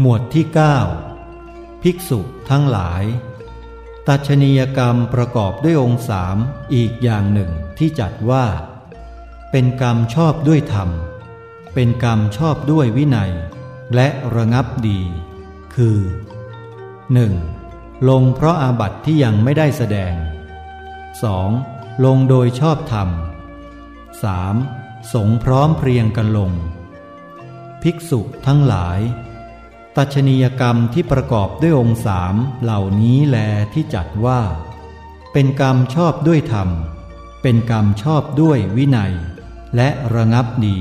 หมวดที่ 9 ภิกษุทั้งหลาย ตัชนียกรรมประกอบด้วยองค์สามอีกอย่างหนึ่งที่จัดว่า เป็นกรรมชอบด้วยธรรม เป็นกรรมชอบด้วยวินัย และระงับดี คือ 1. ลงเพราะอาบัติที่ยังไม่ได้แสดง 2. ลงโดยชอบธรรม 3. สงพร้อมเพรียงกันลง ภิกษุทั้งหลาย ตัชนียกรรมที่ประกอบด้วยองค์สามเหล่านี้แลที่จัดว่า เป็นกรรมชอบด้วยธรรม เป็นกรรมชอบด้วยวินัย และระงับดี